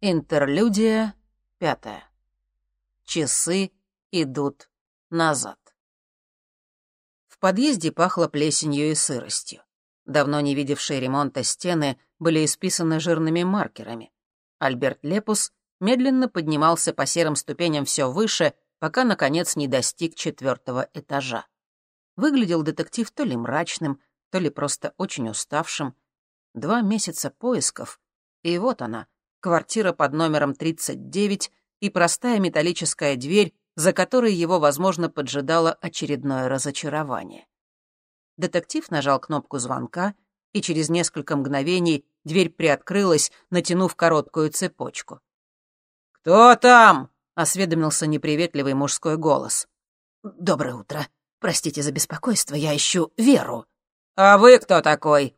Интерлюдия пятая. Часы идут назад. В подъезде пахло плесенью и сыростью. Давно не видевшие ремонта стены были исписаны жирными маркерами. Альберт Лепус медленно поднимался по серым ступеням все выше, пока, наконец, не достиг четвертого этажа. Выглядел детектив то ли мрачным, то ли просто очень уставшим. Два месяца поисков, и вот она, квартира под номером 39 и простая металлическая дверь, за которой его, возможно, поджидало очередное разочарование. Детектив нажал кнопку звонка, и через несколько мгновений дверь приоткрылась, натянув короткую цепочку. «Кто там?» — осведомился неприветливый мужской голос. «Доброе утро. Простите за беспокойство, я ищу Веру». «А вы кто такой?»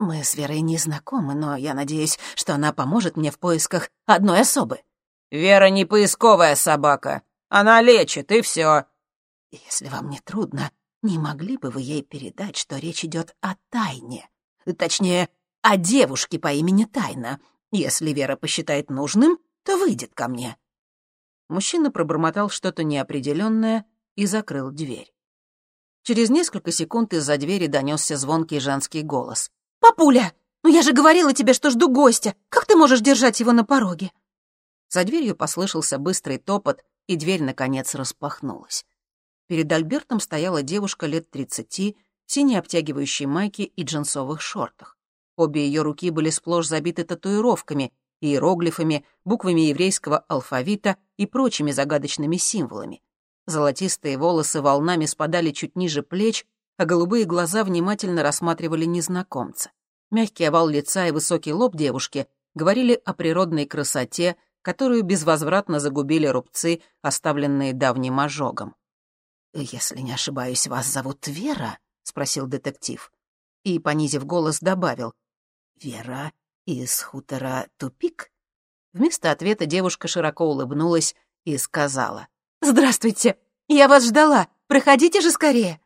«Мы с Верой не знакомы, но я надеюсь, что она поможет мне в поисках одной особы». «Вера не поисковая собака. Она лечит, и все. «Если вам не трудно, не могли бы вы ей передать, что речь идет о тайне? Точнее, о девушке по имени Тайна. Если Вера посчитает нужным, то выйдет ко мне». Мужчина пробормотал что-то неопределенное и закрыл дверь. Через несколько секунд из-за двери донесся звонкий женский голос. «Папуля, ну я же говорила тебе, что жду гостя. Как ты можешь держать его на пороге?» За дверью послышался быстрый топот, и дверь, наконец, распахнулась. Перед Альбертом стояла девушка лет тридцати, в синей обтягивающей майке и джинсовых шортах. Обе ее руки были сплошь забиты татуировками, иероглифами, буквами еврейского алфавита и прочими загадочными символами. Золотистые волосы волнами спадали чуть ниже плеч, а голубые глаза внимательно рассматривали незнакомца. Мягкий овал лица и высокий лоб девушки говорили о природной красоте, которую безвозвратно загубили рубцы, оставленные давним ожогом. «Если не ошибаюсь, вас зовут Вера?» — спросил детектив. И, понизив голос, добавил. «Вера из хутора Тупик?» Вместо ответа девушка широко улыбнулась и сказала. «Здравствуйте! Я вас ждала! Проходите же скорее!»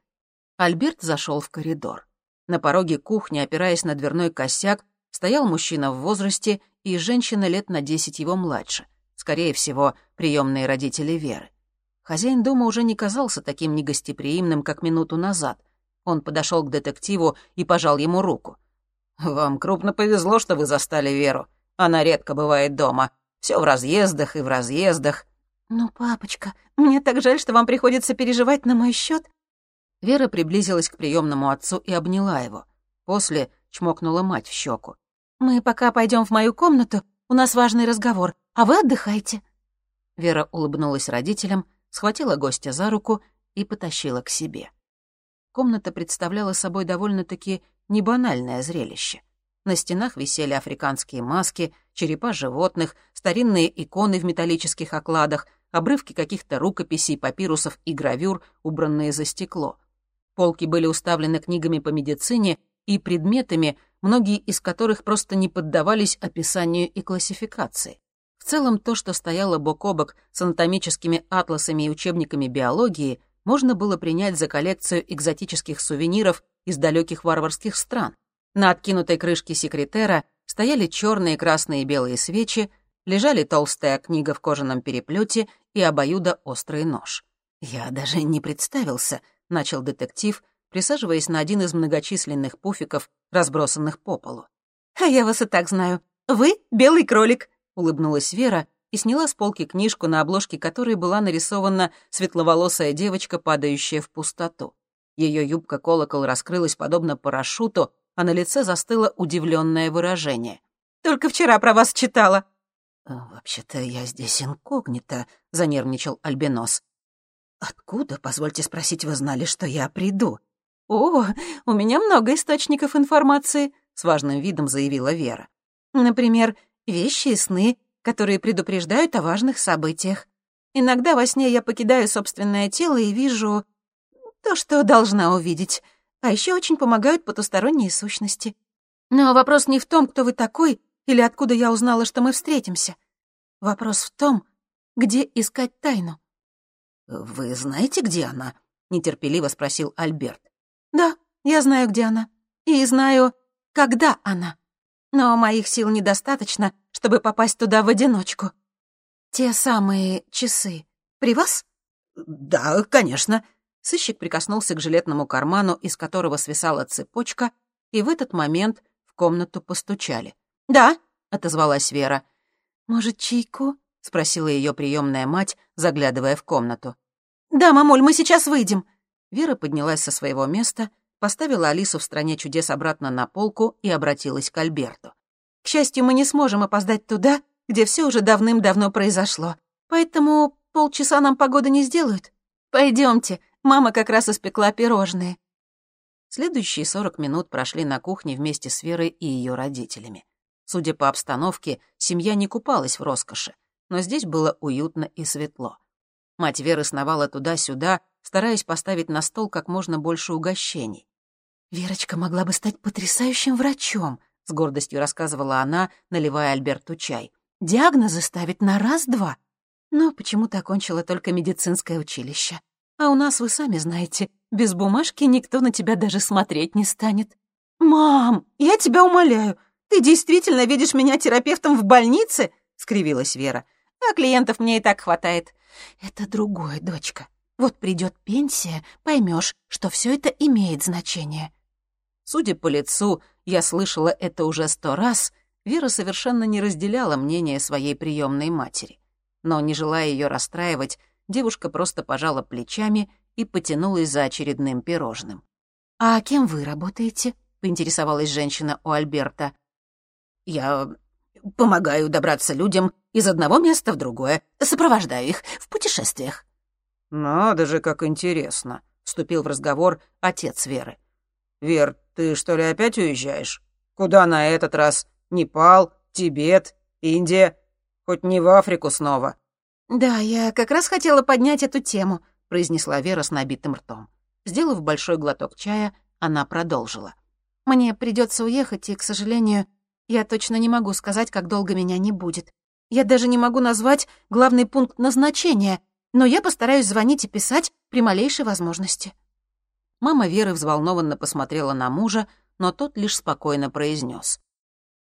Альберт зашел в коридор. На пороге кухни, опираясь на дверной косяк, стоял мужчина в возрасте и женщина лет на десять его младше. Скорее всего, приемные родители Веры. Хозяин дома уже не казался таким негостеприимным, как минуту назад. Он подошел к детективу и пожал ему руку. «Вам крупно повезло, что вы застали Веру. Она редко бывает дома. Все в разъездах и в разъездах». «Ну, папочка, мне так жаль, что вам приходится переживать на мой счет. Вера приблизилась к приемному отцу и обняла его. После чмокнула мать в щеку. «Мы пока пойдем в мою комнату, у нас важный разговор, а вы отдыхайте». Вера улыбнулась родителям, схватила гостя за руку и потащила к себе. Комната представляла собой довольно-таки небанальное зрелище. На стенах висели африканские маски, черепа животных, старинные иконы в металлических окладах, обрывки каких-то рукописей, папирусов и гравюр, убранные за стекло. Полки были уставлены книгами по медицине и предметами, многие из которых просто не поддавались описанию и классификации. В целом, то, что стояло бок о бок с анатомическими атласами и учебниками биологии, можно было принять за коллекцию экзотических сувениров из далеких варварских стран. На откинутой крышке секретера стояли черные, красные и белые свечи, лежали толстая книга в кожаном переплете и обоюдо острый нож. «Я даже не представился», — начал детектив, присаживаясь на один из многочисленных пуфиков, разбросанных по полу. «А я вас и так знаю. Вы — белый кролик», — улыбнулась Вера и сняла с полки книжку, на обложке которой была нарисована светловолосая девочка, падающая в пустоту. Ее юбка-колокол раскрылась подобно парашюту, а на лице застыло удивленное выражение. «Только вчера про вас читала». «Вообще-то я здесь инкогнито», — занервничал Альбинос. «Откуда, позвольте спросить, вы знали, что я приду?» «О, у меня много источников информации», — с важным видом заявила Вера. «Например, вещи и сны, которые предупреждают о важных событиях. Иногда во сне я покидаю собственное тело и вижу то, что должна увидеть. А еще очень помогают потусторонние сущности. Но вопрос не в том, кто вы такой или откуда я узнала, что мы встретимся. Вопрос в том, где искать тайну. «Вы знаете, где она?» — нетерпеливо спросил Альберт. «Да, я знаю, где она. И знаю, когда она. но моих сил недостаточно, чтобы попасть туда в одиночку. Те самые часы при вас? Да, конечно. Сыщик прикоснулся к жилетному карману, из которого свисала цепочка, и в этот момент в комнату постучали. «Да», — отозвалась Вера. «Может, чайку?» — спросила ее приемная мать, заглядывая в комнату. «Да, мамуль, мы сейчас выйдем». Вера поднялась со своего места, поставила Алису в «Стране чудес» обратно на полку и обратилась к Альберту. «К счастью, мы не сможем опоздать туда, где все уже давным-давно произошло. Поэтому полчаса нам погода не сделают. Пойдемте, Мама как раз испекла пирожные». Следующие сорок минут прошли на кухне вместе с Верой и ее родителями. Судя по обстановке, семья не купалась в роскоши, но здесь было уютно и светло. Мать Веры сновала туда-сюда, стараясь поставить на стол как можно больше угощений. «Верочка могла бы стать потрясающим врачом», — с гордостью рассказывала она, наливая Альберту чай. «Диагнозы ставить на раз-два. Но почему-то окончила только медицинское училище. А у нас, вы сами знаете, без бумажки никто на тебя даже смотреть не станет. «Мам, я тебя умоляю, ты действительно видишь меня терапевтом в больнице?» — скривилась Вера. «А клиентов мне и так хватает». «Это другое, дочка. Вот придет пенсия, поймешь, что все это имеет значение». Судя по лицу, я слышала это уже сто раз, Вера совершенно не разделяла мнение своей приемной матери. Но, не желая ее расстраивать, девушка просто пожала плечами и потянулась за очередным пирожным. «А кем вы работаете?» — поинтересовалась женщина у Альберта. «Я помогаю добраться людям из одного места в другое, сопровождаю их в путешествиях». «Надо же, как интересно», — вступил в разговор отец Веры. «Вер, ты что ли опять уезжаешь? Куда на этот раз? Непал, Тибет, Индия? Хоть не в Африку снова?» «Да, я как раз хотела поднять эту тему», — произнесла Вера с набитым ртом. Сделав большой глоток чая, она продолжила. «Мне придется уехать, и, к сожалению, я точно не могу сказать, как долго меня не будет. Я даже не могу назвать главный пункт назначения, но я постараюсь звонить и писать при малейшей возможности». Мама Веры взволнованно посмотрела на мужа, но тот лишь спокойно произнес.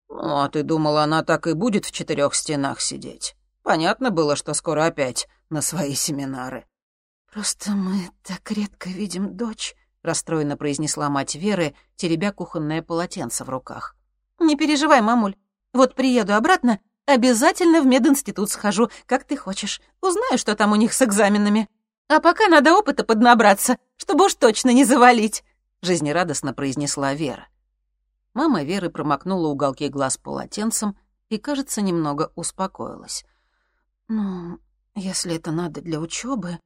«Ну, а ты думала, она так и будет в четырех стенах сидеть?» Понятно было, что скоро опять на свои семинары. «Просто мы так редко видим дочь», — расстроенно произнесла мать Веры, теребя кухонное полотенце в руках. «Не переживай, мамуль. Вот приеду обратно, обязательно в мединститут схожу, как ты хочешь. Узнаю, что там у них с экзаменами. А пока надо опыта поднабраться, чтобы уж точно не завалить», — жизнерадостно произнесла Вера. Мама Веры промокнула уголки глаз полотенцем и, кажется, немного успокоилась. «Ну, если это надо для учебы.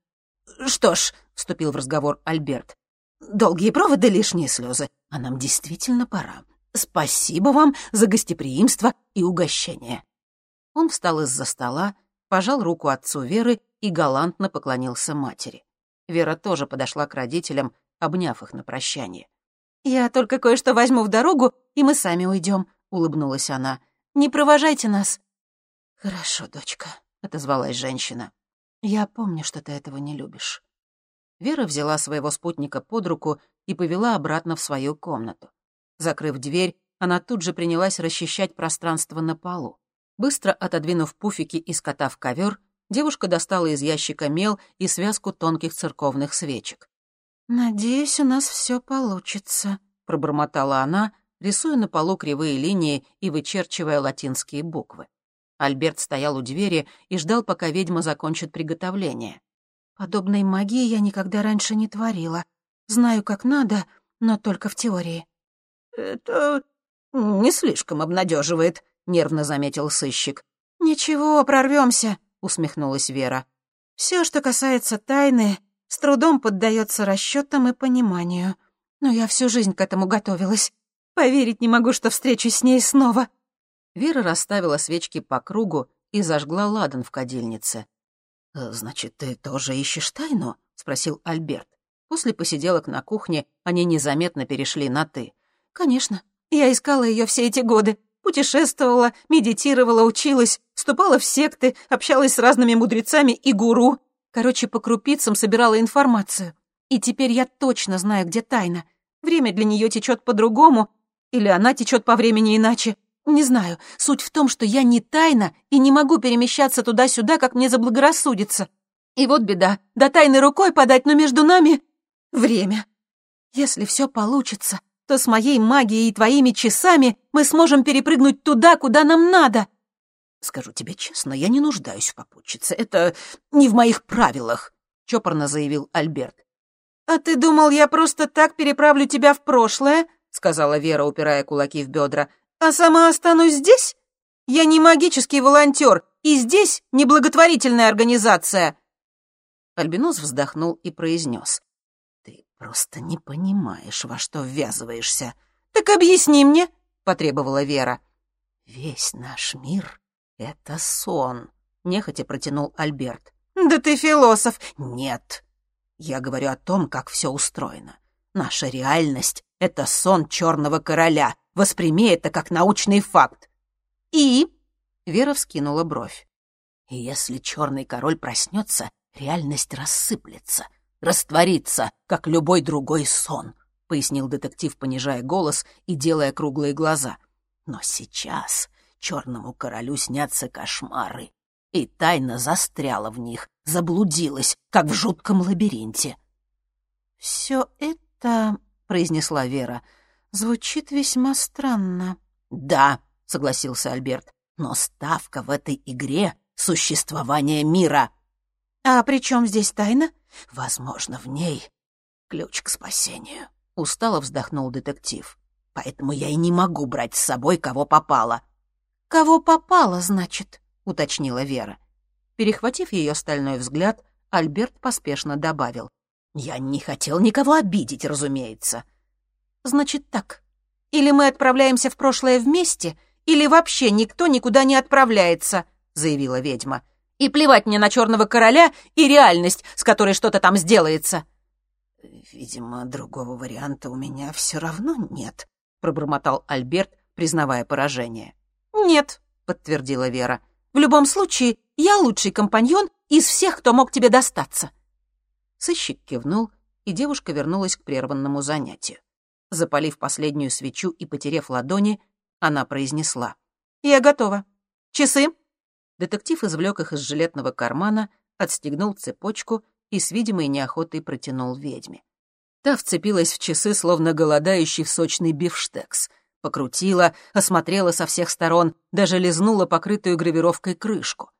«Что ж», — вступил в разговор Альберт, — «долгие проводы, лишние слезы, а нам действительно пора. Спасибо вам за гостеприимство и угощение». Он встал из-за стола, пожал руку отцу Веры и галантно поклонился матери. Вера тоже подошла к родителям, обняв их на прощание. «Я только кое-что возьму в дорогу, и мы сами уйдем», — улыбнулась она. «Не провожайте нас». «Хорошо, дочка», отозвалась женщина. «Я помню, что ты этого не любишь». Вера взяла своего спутника под руку и повела обратно в свою комнату. Закрыв дверь, она тут же принялась расчищать пространство на полу. Быстро отодвинув пуфики и скотав ковер, девушка достала из ящика мел и связку тонких церковных свечек. «Надеюсь, у нас все получится», — пробормотала она, рисуя на полу кривые линии и вычерчивая латинские буквы. Альберт стоял у двери и ждал, пока ведьма закончит приготовление. «Подобной магии я никогда раньше не творила. Знаю, как надо, но только в теории». «Это не слишком обнадеживает», — нервно заметил сыщик. «Ничего, прорвемся», — усмехнулась Вера. «Все, что касается тайны, с трудом поддается расчетам и пониманию. Но я всю жизнь к этому готовилась. Поверить не могу, что встречусь с ней снова». Вера расставила свечки по кругу и зажгла ладан в кадильнице. «Э, «Значит, ты тоже ищешь тайну?» — спросил Альберт. После посиделок на кухне они незаметно перешли на «ты». «Конечно. Я искала ее все эти годы. Путешествовала, медитировала, училась, вступала в секты, общалась с разными мудрецами и гуру. Короче, по крупицам собирала информацию. И теперь я точно знаю, где тайна. Время для нее течет по-другому, или она течет по времени иначе. Не знаю, суть в том, что я не тайна и не могу перемещаться туда-сюда, как мне заблагорассудится. И вот беда, до тайны рукой подать, но между нами время. Если все получится, то с моей магией и твоими часами мы сможем перепрыгнуть туда, куда нам надо. Скажу тебе честно, я не нуждаюсь в попутчице. Это не в моих правилах, — чопорно заявил Альберт. «А ты думал, я просто так переправлю тебя в прошлое?» — сказала Вера, упирая кулаки в бедра. «А сама останусь здесь? Я не магический волонтер, и здесь неблаготворительная организация!» Альбинос вздохнул и произнес. «Ты просто не понимаешь, во что ввязываешься». «Так объясни мне», — потребовала Вера. «Весь наш мир — это сон», — нехотя протянул Альберт. «Да ты философ!» «Нет, я говорю о том, как все устроено. Наша реальность — это сон черного короля. Восприми это как научный факт». «И?» — Вера вскинула бровь. «И если черный король проснется, реальность рассыплется, растворится, как любой другой сон», — пояснил детектив, понижая голос и делая круглые глаза. «Но сейчас черному королю снятся кошмары, и тайна застряла в них, заблудилась, как в жутком лабиринте». «Все это, — произнесла Вера, — звучит весьма странно». «Да», — согласился Альберт, — «но ставка в этой игре — существование мира». «А при чем здесь тайна?» «Возможно, в ней ключ к спасению», — устало вздохнул детектив. «Поэтому я и не могу брать с собой, кого попало». «Кого попало, значит?» — уточнила Вера. Перехватив ее стальной взгляд, Альберт поспешно добавил. «Я не хотел никого обидеть, разумеется». «Значит так. Или мы отправляемся в прошлое вместе, или вообще никто никуда не отправляется», — заявила ведьма. «И плевать мне на черного короля и реальность, с которой что-то там сделается». «Видимо, другого варианта у меня все равно нет», — пробормотал Альберт, признавая поражение. «Нет», — подтвердила Вера. В любом случае, я лучший компаньон из всех, кто мог тебе достаться». Сыщик кивнул, и девушка вернулась к прерванному занятию. Запалив последнюю свечу и потерев ладони, она произнесла. «Я готова. Часы?» Детектив извлек их из жилетного кармана, отстегнул цепочку и с видимой неохотой протянул ведьме. Та вцепилась в часы, словно голодающий в сочный бифштекс — Покрутила, осмотрела со всех сторон, даже лизнула покрытую гравировкой крышку.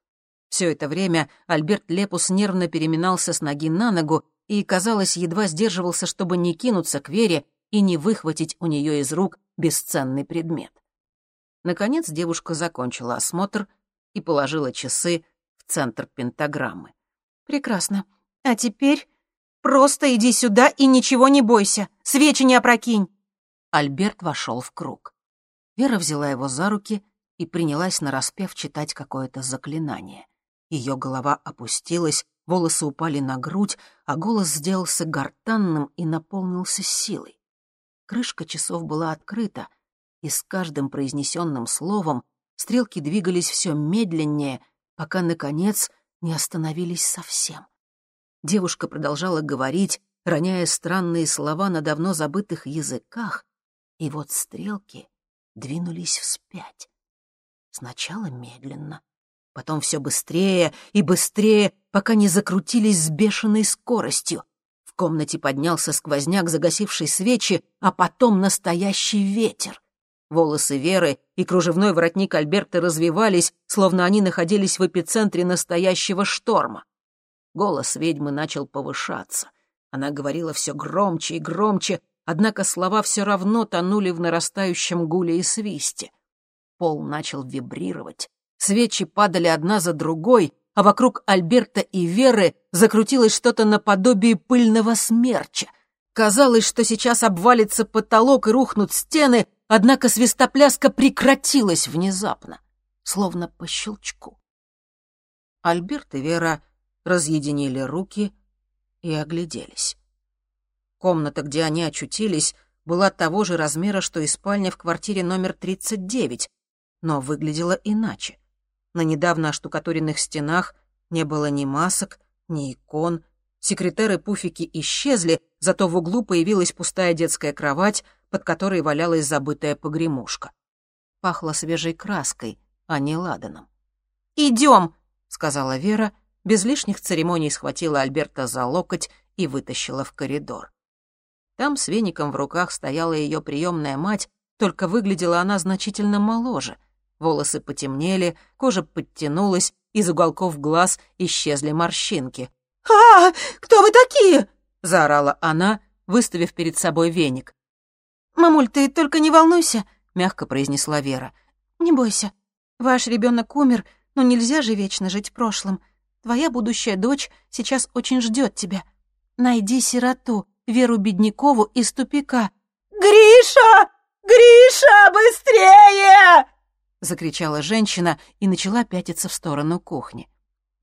Все это время Альберт Лепус нервно переминался с ноги на ногу и, казалось, едва сдерживался, чтобы не кинуться к Вере и не выхватить у нее из рук бесценный предмет. Наконец девушка закончила осмотр и положила часы в центр пентаграммы. «Прекрасно. А теперь просто иди сюда и ничего не бойся. Свечи не опрокинь». Альберт вошел в круг. Вера взяла его за руки и принялась нараспев читать какое-то заклинание. Ее голова опустилась, волосы упали на грудь, а голос сделался гортанным и наполнился силой. Крышка часов была открыта, и с каждым произнесенным словом стрелки двигались все медленнее, пока, наконец, не остановились совсем. Девушка продолжала говорить, роняя странные слова на давно забытых языках, и вот стрелки двинулись вспять. Сначала медленно, потом все быстрее и быстрее, пока не закрутились с бешеной скоростью. В комнате поднялся сквозняк загасившей свечи, а потом настоящий ветер. Волосы Веры и кружевной воротник Альберта развивались, словно они находились в эпицентре настоящего шторма. Голос ведьмы начал повышаться. Она говорила все громче и громче, однако слова все равно тонули в нарастающем гуле и свисте. Пол начал вибрировать, свечи падали одна за другой, а вокруг Альберта и Веры закрутилось что-то наподобие пыльного смерча. Казалось, что сейчас обвалится потолок и рухнут стены, однако свистопляска прекратилась внезапно, словно по щелчку. Альберт и Вера разъединили руки и огляделись. Комната, где они очутились, была того же размера, что и спальня в квартире номер 39, но выглядела иначе. На недавно оштукатуренных стенах не было ни масок, ни икон. Секретеры-пуфики исчезли, зато в углу появилась пустая детская кровать, под которой валялась забытая погремушка. пахло свежей краской, а не ладаном. «Идем!» — сказала Вера, без лишних церемоний схватила Альберта за локоть и вытащила в коридор. Там с веником в руках стояла ее приемная мать, только выглядела она значительно моложе. Волосы потемнели, кожа подтянулась, из уголков глаз исчезли морщинки. «А, кто вы такие?» — заорала она, выставив перед собой веник. «Мамуль, ты только не волнуйся», — мягко произнесла Вера. «Не бойся. Ваш ребенок умер, но нельзя же вечно жить прошлым. Твоя будущая дочь сейчас очень ждет тебя. Найди сироту, Веру Беднякову из тупика». «Гриша! Гриша, быстрее!» — закричала женщина и начала пятиться в сторону кухни.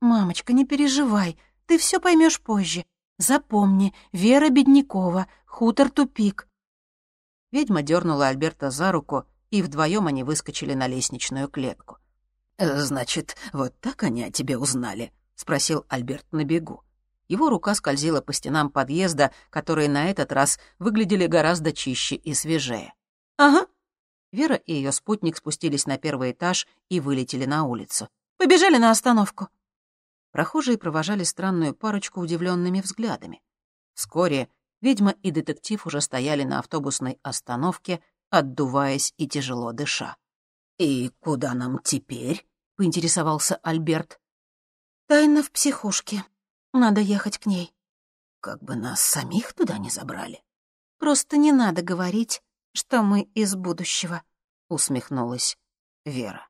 «Мамочка, не переживай, ты все поймешь позже. Запомни, Вера Беднякова, хутор Тупик». Ведьма дернула Альберта за руку, и вдвоем они выскочили на лестничную клетку. «Э, «Значит, вот так они о тебе узнали?» — спросил Альберт на бегу. Его рука скользила по стенам подъезда, которые на этот раз выглядели гораздо чище и свежее. «Ага». Вера и ее спутник спустились на первый этаж и вылетели на улицу. «Побежали на остановку». Прохожие провожали странную парочку удивленными взглядами. Вскоре ведьма и детектив уже стояли на автобусной остановке, отдуваясь и тяжело дыша. «И куда нам теперь?» — поинтересовался Альберт. «Тайна в психушке. Надо ехать к ней». «Как бы нас самих туда не забрали». «Просто не надо говорить, что мы из будущего», — усмехнулась Вера.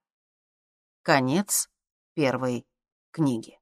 Конец первой книги.